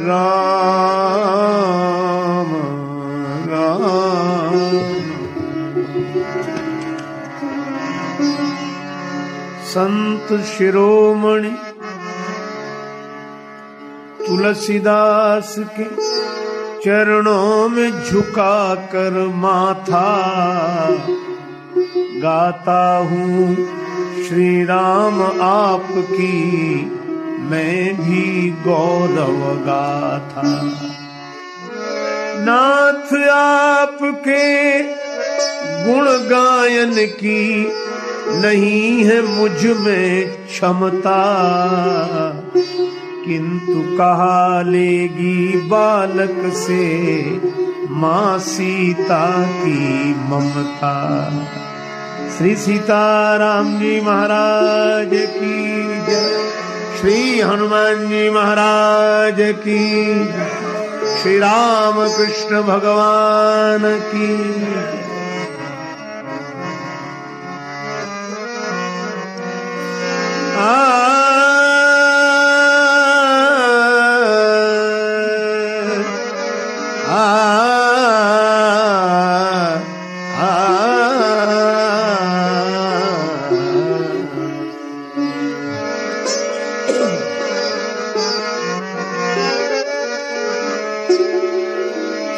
राम राम। संत शिरोमणि, तुलसीदास के चरणों में झुका कर माथा गाता हूँ। श्री राम आपकी मैं भी गौरव गाथा नाथ आपके गुण गायन की नहीं है मुझमें क्षमता। किंतु कहा लेगी बालक से माँ सीता की ममता। श्री सीताराम जी महाराज की जय। श्री हनुमान जी महाराज की। श्री राम कृष्ण भगवान की।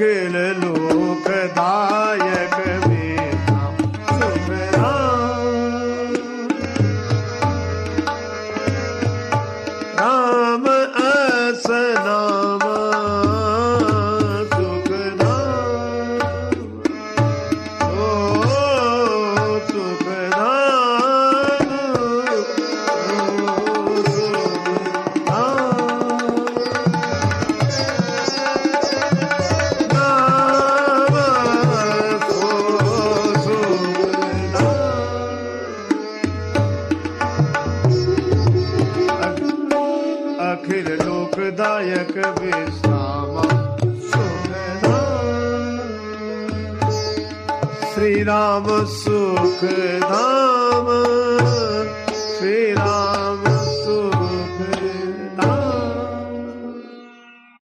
अखिल लोकदायक दायक विश्रामा। श्रीराम सुखदा